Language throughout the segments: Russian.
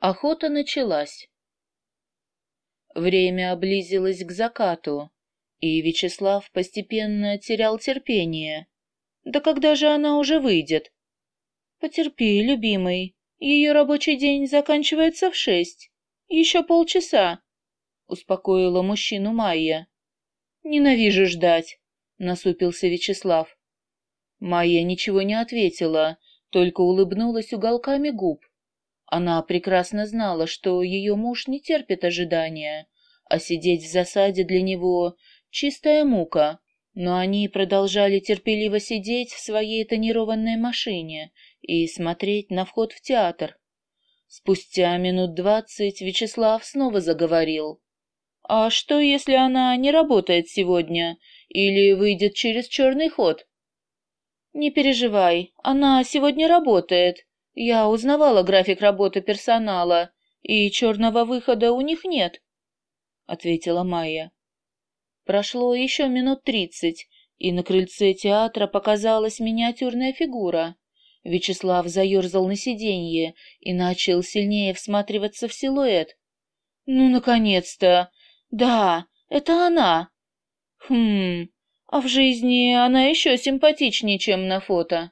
Охота началась. Время облизилось к закату, и Вячеслав постепенно терял терпение. Да когда же она уже выйдет? Потерпи, любимый, ее рабочий день заканчивается в шесть. Еще полчаса, успокоила мужчину Майя. Ненавижу ждать, насупился Вячеслав. Майя ничего не ответила, только улыбнулась уголками губ. Она прекрасно знала, что ее муж не терпит ожидания, а сидеть в засаде для него — чистая мука, но они продолжали терпеливо сидеть в своей тонированной машине и смотреть на вход в театр. Спустя минут двадцать Вячеслав снова заговорил. «А что, если она не работает сегодня или выйдет через черный ход?» «Не переживай, она сегодня работает. Я узнавала график работы персонала, и черного выхода у них нет», — ответила Майя. Прошло еще минут тридцать, и на крыльце театра показалась миниатюрная фигура. Вячеслав заерзал на сиденье и начал сильнее всматриваться в силуэт. «Ну, наконец-то! Да, это она!» «Хм, а в жизни она еще симпатичнее, чем на фото».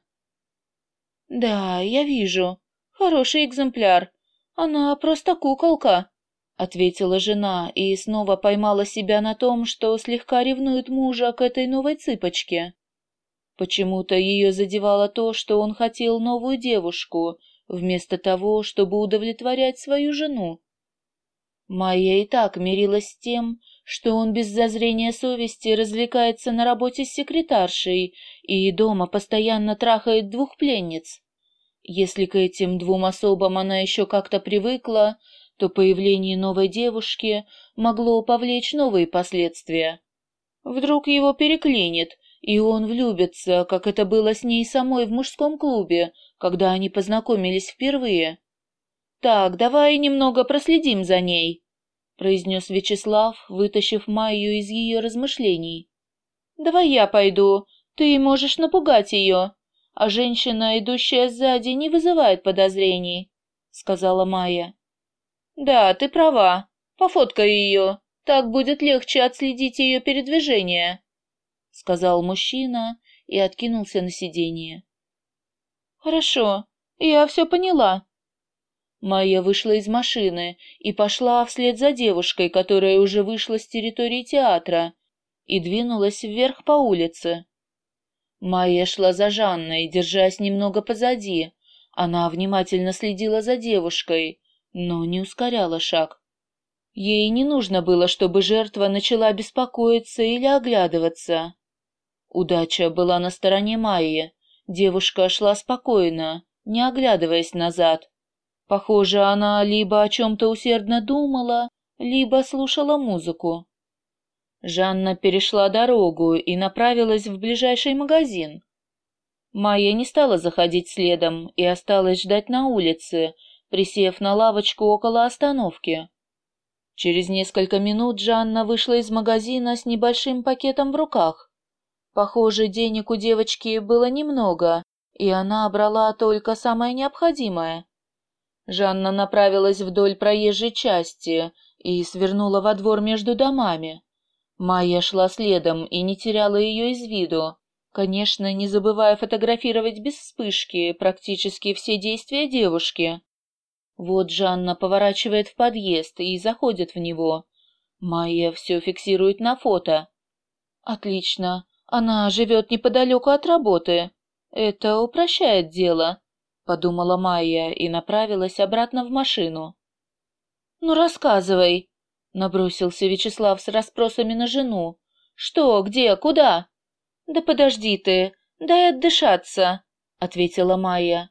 «Да, я вижу. Хороший экземпляр. Она просто куколка», — ответила жена и снова поймала себя на том, что слегка ревнует мужа к этой новой цыпочке. Почему-то ее задевало то, что он хотел новую девушку, вместо того, чтобы удовлетворять свою жену. Майя и так мирилась с тем, что он без зазрения совести развлекается на работе с секретаршей и дома постоянно трахает двух пленниц. Если к этим двум особам она еще как-то привыкла, то появление новой девушки могло повлечь новые последствия. Вдруг его переклинит, и он влюбится, как это было с ней самой в мужском клубе, когда они познакомились впервые. «Так, давай немного проследим за ней», — произнес Вячеслав, вытащив Майю из ее размышлений. «Давай я пойду, ты можешь напугать ее, а женщина, идущая сзади, не вызывает подозрений», — сказала Майя. «Да, ты права, пофоткай ее, так будет легче отследить ее передвижение», — сказал мужчина и откинулся на сиденье. «Хорошо, я все поняла». Майя вышла из машины и пошла вслед за девушкой, которая уже вышла с территории театра, и двинулась вверх по улице. Майя шла за Жанной, держась немного позади. Она внимательно следила за девушкой, но не ускоряла шаг. Ей не нужно было, чтобы жертва начала беспокоиться или оглядываться. Удача была на стороне Майи. Девушка шла спокойно, не оглядываясь назад. Похоже, она либо о чем-то усердно думала, либо слушала музыку. Жанна перешла дорогу и направилась в ближайший магазин. Майя не стала заходить следом и осталась ждать на улице, присев на лавочку около остановки. Через несколько минут Жанна вышла из магазина с небольшим пакетом в руках. Похоже, денег у девочки было немного, и она брала только самое необходимое. Жанна направилась вдоль проезжей части и свернула во двор между домами. Майя шла следом и не теряла ее из виду, конечно, не забывая фотографировать без вспышки практически все действия девушки. Вот Жанна поворачивает в подъезд и заходит в него. Майя все фиксирует на фото. Отлично. Она живет неподалеку от работы. Это упрощает дело, подумала Майя и направилась обратно в машину. Ну рассказывай, набросился Вячеслав с расспросами на жену. Что, где, куда? Да подожди ты, дай отдышаться, ответила Майя.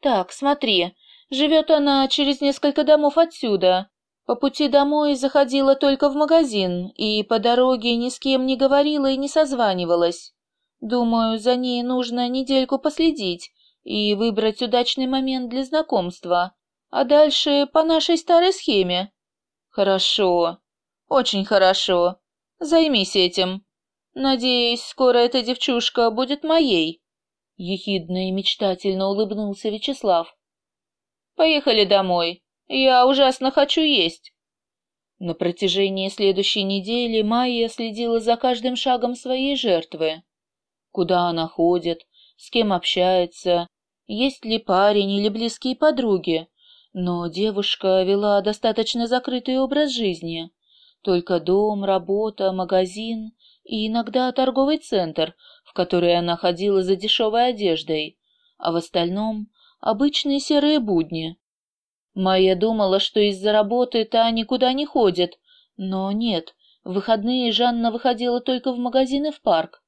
Так, смотри, живет она через несколько домов отсюда. По пути домой заходила только в магазин и по дороге ни с кем не говорила и не созванивалась. Думаю, за ней нужно недельку последить и выбрать удачный момент для знакомства, а дальше по нашей старой схеме. Хорошо, очень хорошо. Займись этим. Надеюсь, скоро эта девчушка будет моей. Ехидно и мечтательно улыбнулся Вячеслав. Поехали домой. Я ужасно хочу есть. На протяжении следующей недели Майя следила за каждым шагом своей жертвы. Куда она ходит, с кем общается, есть ли парень или близкие подруги. Но девушка вела достаточно закрытый образ жизни. Только дом, работа, магазин и иногда торговый центр, в который она ходила за дешевой одеждой, а в остальном обычные серые будни. Майя думала, что из-за работы та никуда не ходит, но нет, в выходные Жанна выходила только в магазин и в парк.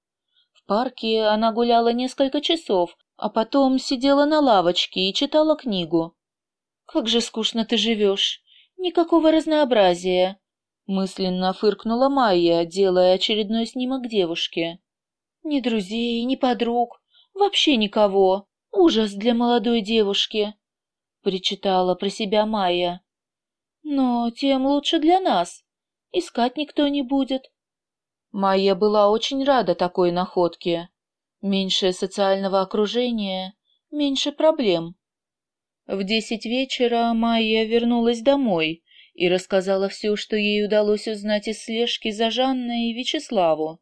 В парке она гуляла несколько часов, а потом сидела на лавочке и читала книгу. «Как же скучно ты живешь! Никакого разнообразия!» Мысленно фыркнула Майя, делая очередной снимок девушки. «Ни друзей, ни подруг, вообще никого. Ужас для молодой девушки!» Причитала про себя Майя. «Но тем лучше для нас. Искать никто не будет». Майя была очень рада такой находке. Меньше социального окружения, меньше проблем. В десять вечера Майя вернулась домой и рассказала все, что ей удалось узнать из слежки за Жанной и Вячеславу.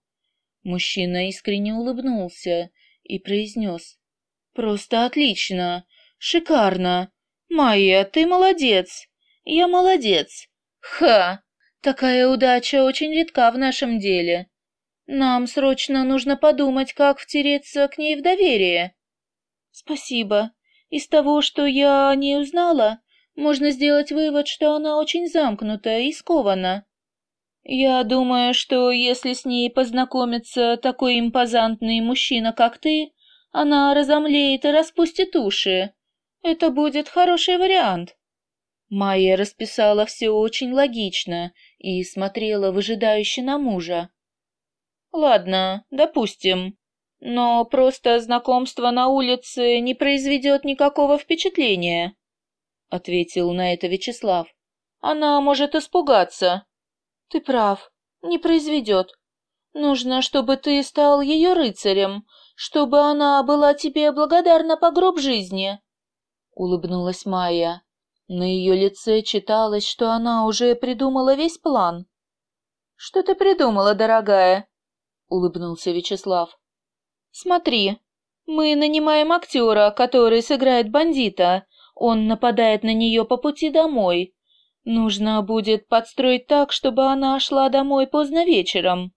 Мужчина искренне улыбнулся и произнес. «Просто отлично! Шикарно! Майя, ты молодец! Я молодец! Ха! Такая удача очень редка в нашем деле. Нам срочно нужно подумать, как втереться к ней в доверие». «Спасибо. Из того, что я о ней узнала, можно сделать вывод, что она очень замкнута и скована. Я думаю, что если с ней познакомится такой импозантный мужчина, как ты, она разомлеет и распустит уши. Это будет хороший вариант. Майя расписала все очень логично и смотрела выжидающе на мужа. Ладно, допустим. Но просто знакомство на улице не произведет никакого впечатления ответил на это Вячеслав. Она может испугаться. Ты прав, не произведет. Нужно, чтобы ты стал ее рыцарем, чтобы она была тебе благодарна по гроб жизни. Улыбнулась Майя. На ее лице читалось, что она уже придумала весь план. Что ты придумала, дорогая? Улыбнулся Вячеслав. Смотри, мы нанимаем актера, который сыграет бандита, он нападает на нее по пути домой. Нужно будет подстроить так, чтобы она шла домой поздно вечером.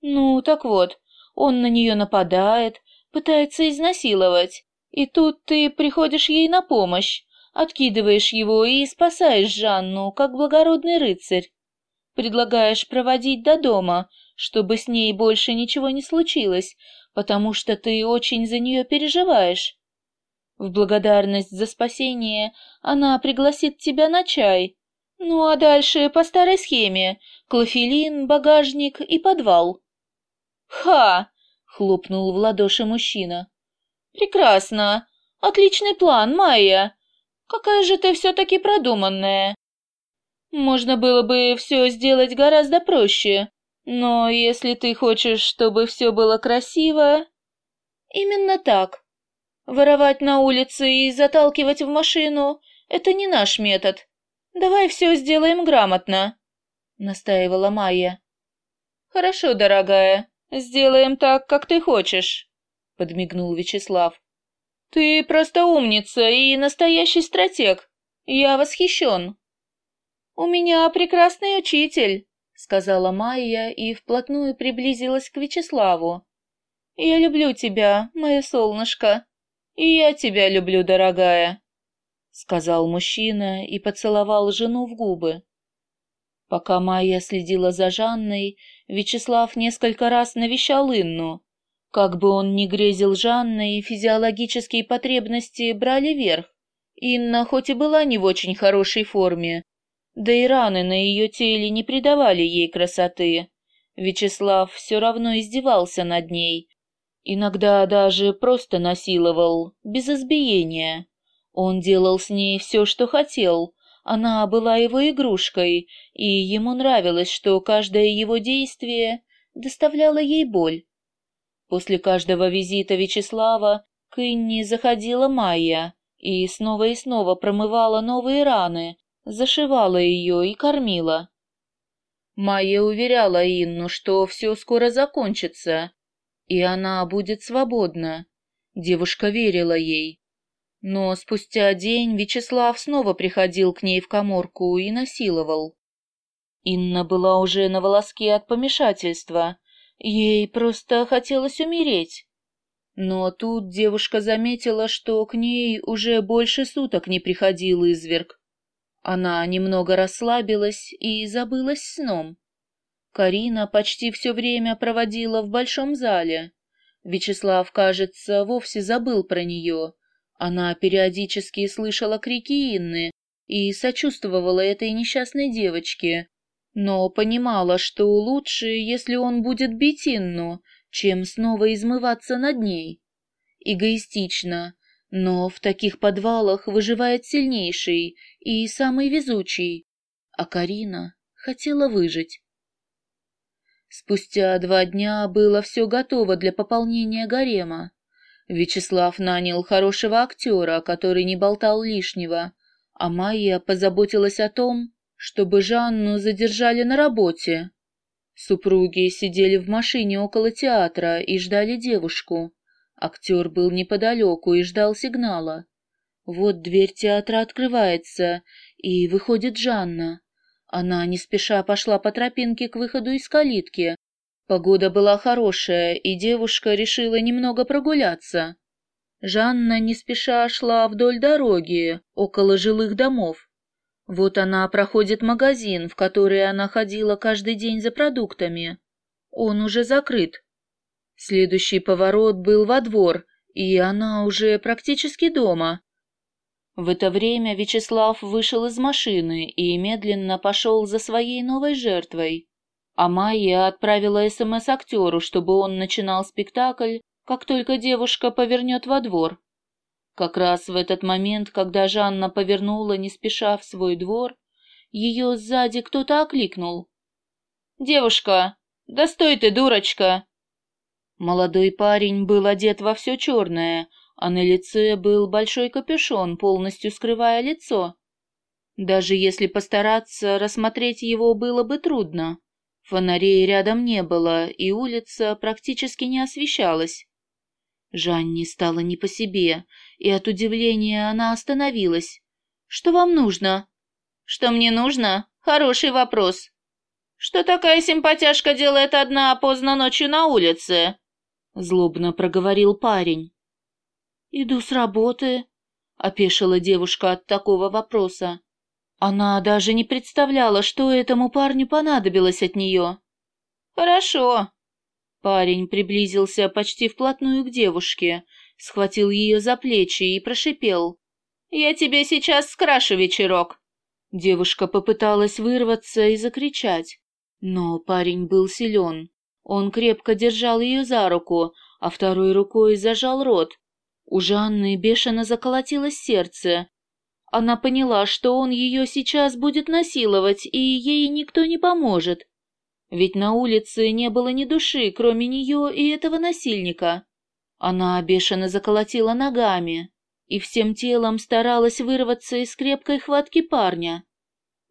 Ну, так вот, он на нее нападает, пытается изнасиловать. И тут ты приходишь ей на помощь, откидываешь его и спасаешь Жанну, как благородный рыцарь. Предлагаешь проводить до дома, чтобы с ней больше ничего не случилось, потому что ты очень за нее переживаешь. В благодарность за спасение она пригласит тебя на чай. Ну а дальше по старой схеме – клофелин, багажник и подвал. «Ха!» – хлопнул в ладоши мужчина. «Прекрасно! Отличный план, Майя! Какая же ты все-таки продуманная!» «Можно было бы все сделать гораздо проще, но если ты хочешь, чтобы все было красиво...» «Именно так. Воровать на улице и заталкивать в машину — это не наш метод. Давай все сделаем грамотно», — настаивала Майя. «Хорошо, дорогая, сделаем так, как ты хочешь», — подмигнул Вячеслав. «Ты просто умница и настоящий стратег. Я восхищен». «У меня прекрасный учитель», — сказала Майя и вплотную приблизилась к Вячеславу. «Я люблю тебя, мое солнышко». «И я тебя люблю, дорогая», — сказал мужчина и поцеловал жену в губы. Пока Майя следила за Жанной, Вячеслав несколько раз навещал Инну. Как бы он ни грезил Жанной, физиологические потребности брали верх. Инна хоть и была не в очень хорошей форме, да и раны на ее теле не придавали ей красоты. Вячеслав все равно издевался над ней, Иногда даже просто насиловал, без избиения. Он делал с ней все, что хотел. Она была его игрушкой, и ему нравилось, что каждое его действие доставляло ей боль. После каждого визита Вячеслава к Инне заходила Майя и снова и снова промывала новые раны, зашивала ее и кормила. Майя уверяла Инну, что все скоро закончится, и она будет свободна. Девушка верила ей. Но спустя день Вячеслав снова приходил к ней в коморку и насиловал. Инна была уже на волоске от помешательства. Ей просто хотелось умереть. Но тут девушка заметила, что к ней уже больше суток не приходил изверг. Она немного расслабилась и забылась сном. Карина почти все время проводила в большом зале. Вячеслав, кажется, вовсе забыл про нее. Она периодически слышала крики Инны и сочувствовала этой несчастной девочке, но понимала, что лучше, если он будет бить Инну, чем снова измываться над ней. Эгоистично, но в таких подвалах выживает сильнейший и самый везучий, а Карина хотела выжить. Спустя два дня было все готово для пополнения гарема. Вячеслав нанял хорошего актера, который не болтал лишнего, а Майя позаботилась о том, чтобы Жанну задержали на работе. Супруги сидели в машине около театра и ждали девушку. Актер был неподалеку и ждал сигнала. Вот дверь театра открывается, и выходит Жанна. Она не спеша пошла по тропинке к выходу из калитки. Погода была хорошая, и девушка решила немного прогуляться. Жанна не спеша шла вдоль дороги, около жилых домов. Вот она проходит магазин, в который она ходила каждый день за продуктами. Он уже закрыт. Следующий поворот был во двор, и она уже практически дома. В это время Вячеслав вышел из машины и медленно пошел за своей новой жертвой. А Майя отправила СМС актеру, чтобы он начинал спектакль, как только девушка повернет во двор. Как раз в этот момент, когда Жанна повернула не спеша в свой двор, ее сзади кто-то окликнул. «Девушка! Да стой ты, дурочка!» Молодой парень был одет во все черное, а на лице был большой капюшон, полностью скрывая лицо. Даже если постараться, рассмотреть его было бы трудно. Фонарей рядом не было, и улица практически не освещалась. Жанне стало не по себе, и от удивления она остановилась. «Что вам нужно?» «Что мне нужно? Хороший вопрос. Что такая симпатяшка делает одна поздно ночью на улице?» Злобно проговорил парень. «Иду с работы», — опешила девушка от такого вопроса. Она даже не представляла, что этому парню понадобилось от нее. «Хорошо», Парень приблизился почти вплотную к девушке, схватил ее за плечи и прошипел. «Я тебе сейчас скрашу вечерок!» Девушка попыталась вырваться и закричать, но парень был силен. Он крепко держал ее за руку, а второй рукой зажал рот. У Жанны бешено заколотилось сердце. Она поняла, что он ее сейчас будет насиловать, и ей никто не поможет. Ведь на улице не было ни души, кроме нее и этого насильника. Она бешено заколотила ногами и всем телом старалась вырваться из крепкой хватки парня.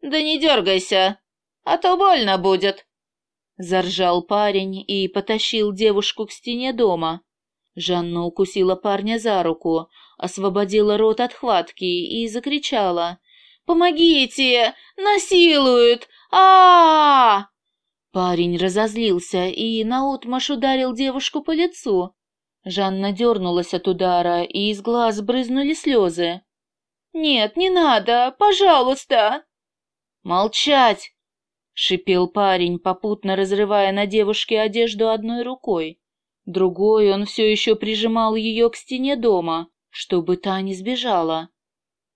«Да не дергайся, а то больно будет!» Заржал парень и потащил девушку к стене дома. Жанна укусила парня за руку, освободила рот от хватки и закричала. «Помогите! Насилуют! а, -а, -а Парень разозлился и наотмашь ударил девушку по лицу. Жанна дернулась от удара, и из глаз брызнули слезы. «Нет, не надо, пожалуйста!» «Молчать!» — шипел парень, попутно разрывая на девушке одежду одной рукой. Другой он все еще прижимал ее к стене дома, чтобы та не сбежала.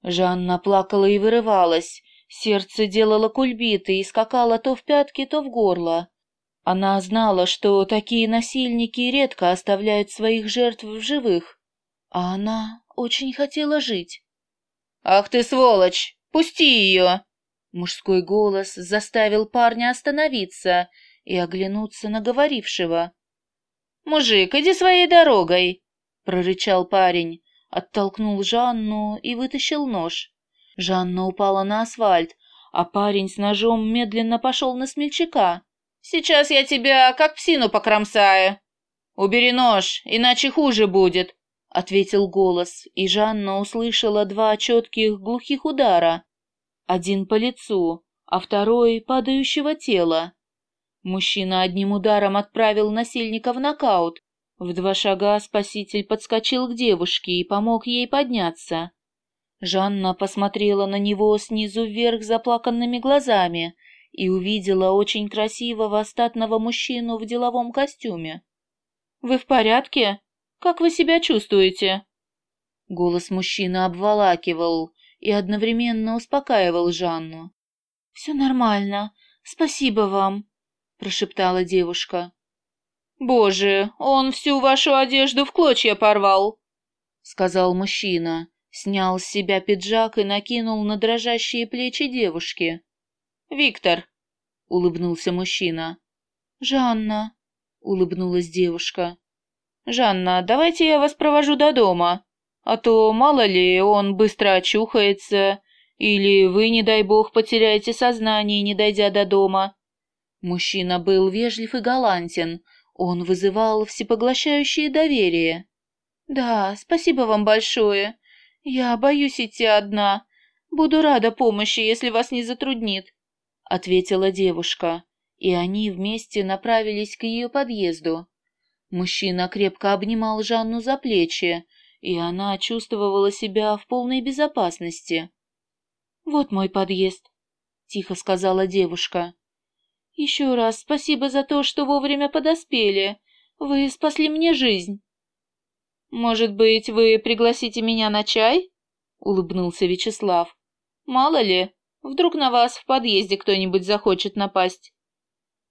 Жанна плакала и вырывалась, Сердце делало кульбиты и скакало то в пятки, то в горло. Она знала, что такие насильники редко оставляют своих жертв в живых, а она очень хотела жить. «Ах ты сволочь! Пусти ее!» Мужской голос заставил парня остановиться и оглянуться на говорившего. «Мужик, иди своей дорогой!» — прорычал парень, оттолкнул Жанну и вытащил нож. Жанна упала на асфальт, а парень с ножом медленно пошел на смельчака. «Сейчас я тебя как псину покромсаю. Убери нож, иначе хуже будет», — ответил голос, и Жанна услышала два четких глухих удара. Один по лицу, а второй — падающего тела. Мужчина одним ударом отправил насильника в нокаут. В два шага спаситель подскочил к девушке и помог ей подняться. Жанна посмотрела на него снизу вверх заплаканными глазами и увидела очень красивого статного мужчину в деловом костюме. «Вы в порядке? Как вы себя чувствуете?» Голос мужчины обволакивал и одновременно успокаивал Жанну. «Все нормально. Спасибо вам», — прошептала девушка. «Боже, он всю вашу одежду в клочья порвал», — сказал мужчина, снял с себя пиджак и накинул на дрожащие плечи девушки. «Виктор», — улыбнулся мужчина. «Жанна», — улыбнулась девушка. «Жанна, давайте я вас провожу до дома, а то, мало ли, он быстро очухается, или вы, не дай бог, потеряете сознание, не дойдя до дома». Мужчина был вежлив и галантен, он вызывал всепоглощающее доверие. «Да, спасибо вам большое. Я боюсь идти одна. Буду рада помощи, если вас не затруднит», — ответила девушка, и они вместе направились к ее подъезду. Мужчина крепко обнимал Жанну за плечи, и она чувствовала себя в полной безопасности. «Вот мой подъезд», — тихо сказала девушка. «Еще раз спасибо за то, что вовремя подоспели. Вы спасли мне жизнь». «Может быть, вы пригласите меня на чай?» — улыбнулся Вячеслав. «Мало ли, вдруг на вас в подъезде кто-нибудь захочет напасть».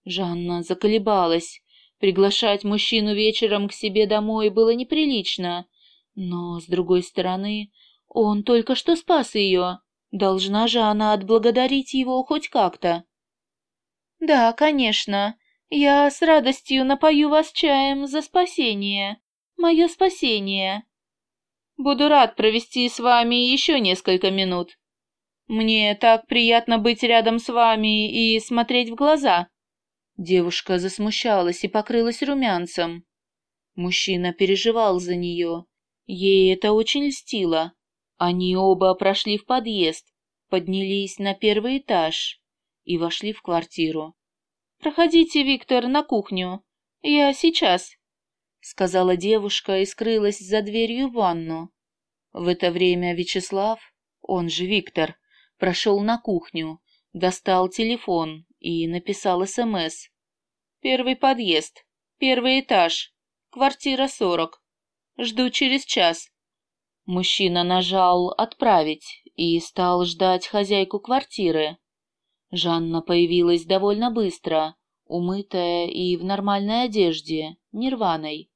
Жанна заколебалась. Приглашать мужчину вечером к себе домой было неприлично. Но, с другой стороны, он только что спас ее. Должна же она отблагодарить его хоть как-то. «Да, конечно. Я с радостью напою вас чаем за спасение. Мое спасение. Буду рад провести с вами еще несколько минут. Мне так приятно быть рядом с вами и смотреть в глаза». Девушка засмущалась и покрылась румянцем. Мужчина переживал за нее. Ей это очень льстило. Они оба прошли в подъезд, поднялись на первый этаж и вошли в квартиру. «Проходите, Виктор, на кухню. Я сейчас», — сказала девушка и скрылась за дверью в ванну. В это время Вячеслав, он же Виктор, прошел на кухню, достал телефон и написал СМС. «Первый подъезд, первый этаж, квартира 40. Жду через час». Мужчина нажал «Отправить» и стал ждать хозяйку квартиры. Жанна появилась довольно быстро, умытая и в нормальной одежде, нирваной.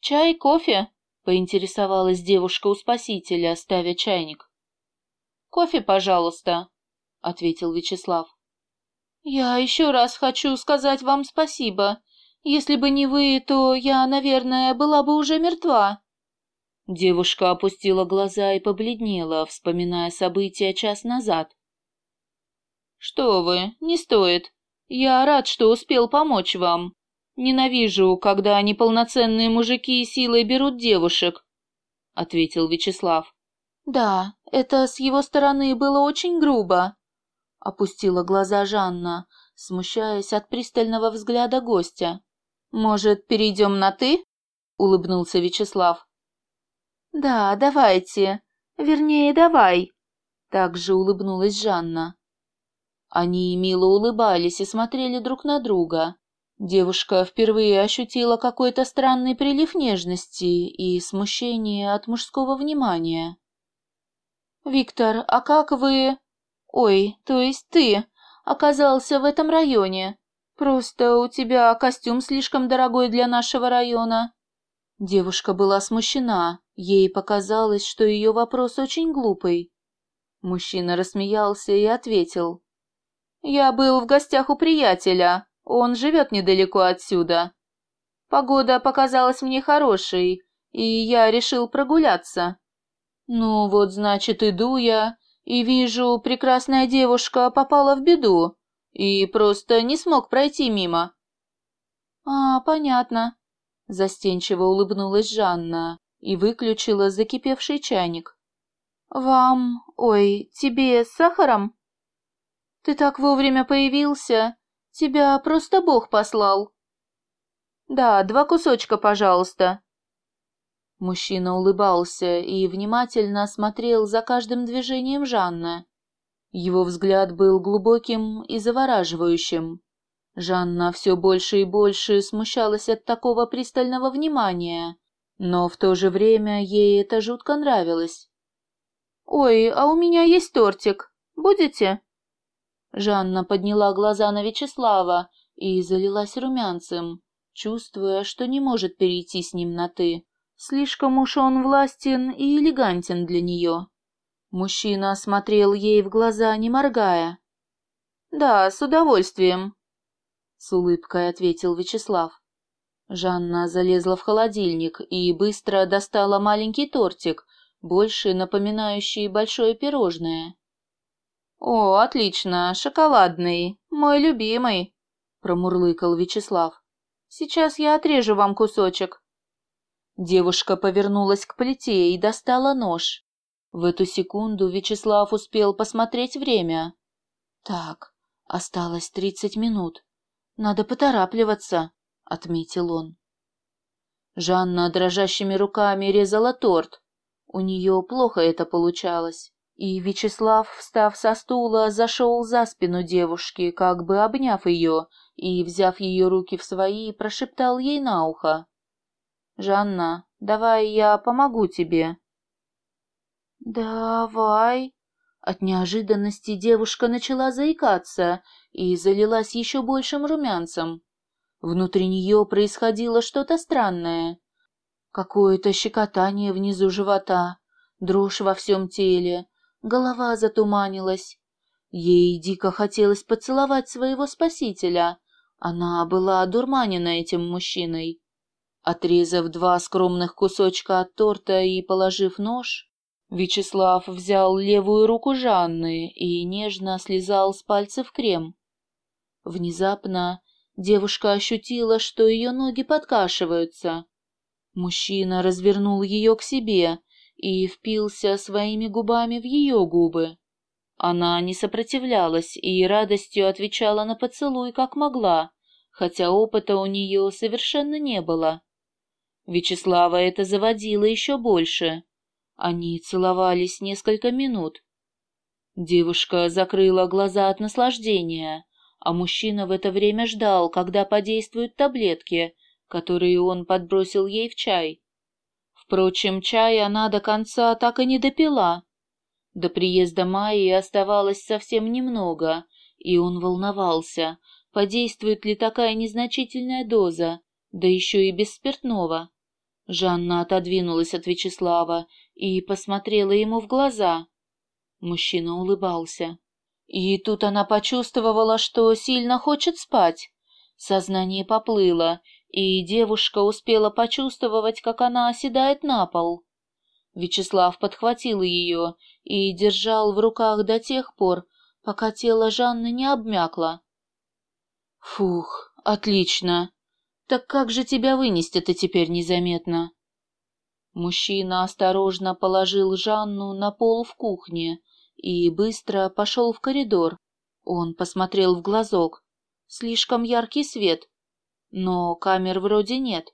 «Чай, кофе?» — поинтересовалась девушка у спасителя, ставя чайник. «Кофе, пожалуйста», — ответил Вячеслав. «Я еще раз хочу сказать вам спасибо. Если бы не вы, то я, наверное, была бы уже мертва». Девушка опустила глаза и побледнела, вспоминая события час назад. «Что вы, не стоит. Я рад, что успел помочь вам. Ненавижу, когда неполноценные мужики силой берут девушек», — ответил Вячеслав. «Да, это с его стороны было очень грубо», — опустила глаза Жанна, смущаясь от пристального взгляда гостя. «Может, перейдем на «ты»?» — улыбнулся Вячеслав. «Да, давайте. Вернее, давай», — также улыбнулась Жанна. Они мило улыбались и смотрели друг на друга. Девушка впервые ощутила какой-то странный прилив нежности и смущения от мужского внимания. «Виктор, а как вы...» «Ой, то есть ты оказался в этом районе? Просто у тебя костюм слишком дорогой для нашего района». Девушка была смущена, ей показалось, что ее вопрос очень глупый. Мужчина рассмеялся и ответил. Я был в гостях у приятеля, он живет недалеко отсюда. Погода показалась мне хорошей, и я решил прогуляться. Ну вот, значит, иду я, И вижу, прекрасная девушка попала в беду и просто не смог пройти мимо. А, понятно. Застенчиво улыбнулась Жанна и выключила закипевший чайник. Вам, ой, тебе с сахаром? Ты так вовремя появился. Тебя просто Бог послал. Да, два кусочка, пожалуйста. Мужчина улыбался и внимательно смотрел за каждым движением Жанны. Его взгляд был глубоким и завораживающим. Жанна все больше и больше смущалась от такого пристального внимания, но в то же время ей это жутко нравилось. «Ой, а у меня есть тортик. Будете?» Жанна подняла глаза на Вячеслава и залилась румянцем, чувствуя, что не может перейти с ним на «ты». Слишком уж он властен и элегантен для нее. Мужчина смотрел ей в глаза, не моргая. «Да, с удовольствием», — с улыбкой ответил Вячеслав. Жанна залезла в холодильник и быстро достала маленький тортик, больше напоминающий большое пирожное. «О, отлично, шоколадный, мой любимый», — промурлыкал Вячеслав. «Сейчас я отрежу вам кусочек». Девушка повернулась к плите и достала нож. В эту секунду Вячеслав успел посмотреть время. «Так, осталось тридцать минут. Надо поторапливаться», — отметил он. Жанна дрожащими руками резала торт. У нее плохо это получалось. И Вячеслав, встав со стула, зашел за спину девушки, как бы обняв ее, и, взяв ее руки в свои, прошептал ей на ухо. «Жанна, давай я помогу тебе». «Давай». От неожиданности девушка начала заикаться и залилась еще большим румянцем. Внутри нее происходило что-то странное. Какое-то щекотание внизу живота, дрожь во всем теле, голова затуманилась. Ей дико хотелось поцеловать своего спасителя. Она была одурманена этим мужчиной. Отрезав два скромных кусочка от торта и положив нож, Вячеслав взял левую руку Жанны и нежно слезал с пальцев крем. Внезапно девушка ощутила, что ее ноги подкашиваются. Мужчина развернул ее к себе и впился своими губами в ее губы. Она не сопротивлялась и радостью отвечала на поцелуй как могла, хотя опыта у нее совершенно не было. Вячеслава это заводило еще больше. Они целовались несколько минут. Девушка закрыла глаза от наслаждения, а мужчина в это время ждал, когда подействуют таблетки, которые он подбросил ей в чай. Впрочем, чай она до конца так и не допила. До приезда Майи оставалось совсем немного, и он волновался, подействует ли такая незначительная доза, да еще и без спиртного. Жанна отодвинулась от Вячеслава и посмотрела ему в глаза. Мужчина улыбался. И тут она почувствовала, что сильно хочет спать. Сознание поплыло, и девушка успела почувствовать, как она оседает на пол. Вячеслав подхватил ее и держал в руках до тех пор, пока тело Жанны не обмякло. «Фух, отлично!» Так как же тебя вынести-то теперь незаметно? Мужчина осторожно положил Жанну на пол в кухне и быстро пошел в коридор. Он посмотрел в глазок. Слишком яркий свет. Но камер вроде нет.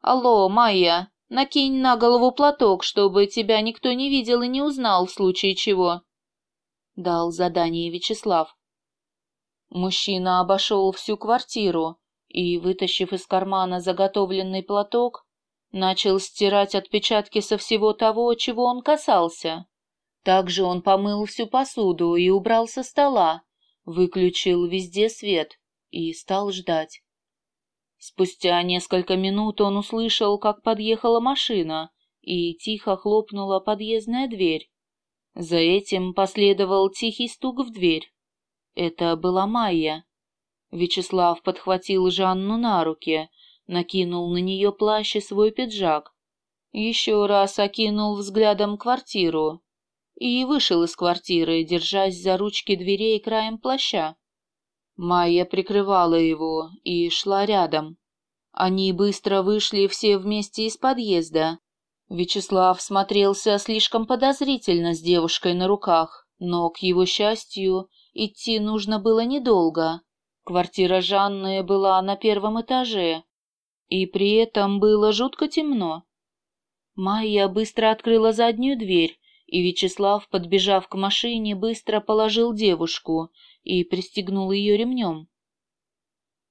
«Алло, Майя, накинь на голову платок, чтобы тебя никто не видел и не узнал в случае чего», — дал задание Вячеслав. Мужчина обошел всю квартиру, и, вытащив из кармана заготовленный платок, начал стирать отпечатки со всего того, чего он касался. Также он помыл всю посуду и убрал со стола, выключил везде свет и стал ждать. Спустя несколько минут он услышал, как подъехала машина и тихо хлопнула подъездная дверь. За этим последовал тихий стук в дверь. Это была Майя. Вячеслав подхватил Жанну на руки, накинул на нее плащ и свой пиджак. Еще раз окинул взглядом квартиру. и вышел из квартиры, держась за ручки дверей краем плаща. Майя прикрывала его и шла рядом. Они быстро вышли все вместе из подъезда. Вячеслав смотрелся слишком подозрительно с девушкой на руках, но, к его счастью, идти нужно было недолго. Квартира Жанны была на первом этаже, и при этом было жутко темно. Майя быстро открыла заднюю дверь, и Вячеслав, подбежав к машине, быстро положил девушку и пристегнул ее ремнем.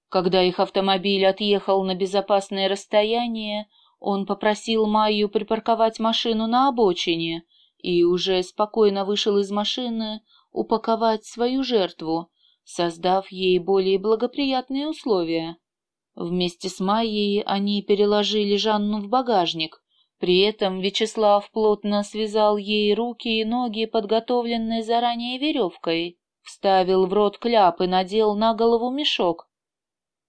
Когда их автомобиль отъехал на безопасное расстояние, он попросил Майю припарковать машину на обочине и уже спокойно вышел из машины упаковать свою жертву, создав ей более благоприятные условия. Вместе с Майей они переложили Жанну в багажник, при этом Вячеслав плотно связал ей руки и ноги, подготовленной заранее веревкой, вставил в рот кляп и надел на голову мешок.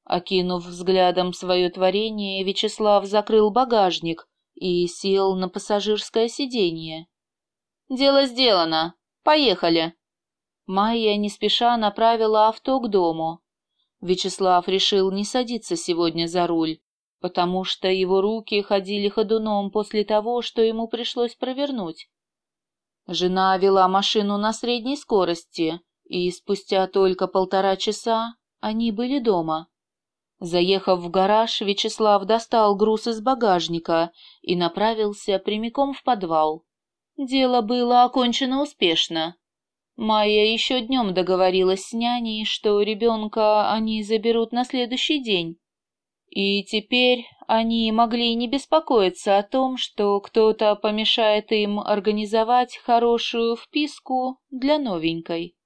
Окинув взглядом свое творение, Вячеслав закрыл багажник и сел на пассажирское сиденье. «Дело сделано. Поехали!» Майя не спеша направила авто к дому. Вячеслав решил не садиться сегодня за руль, потому что его руки ходили ходуном после того, что ему пришлось провернуть. Жена вела машину на средней скорости, и спустя только полтора часа они были дома. Заехав в гараж, Вячеслав достал груз из багажника и направился прямиком в подвал. Дело было окончено успешно. Майя еще днем договорилась с няней, что ребенка они заберут на следующий день. И теперь они могли не беспокоиться о том, что кто-то помешает им организовать хорошую вписку для новенькой.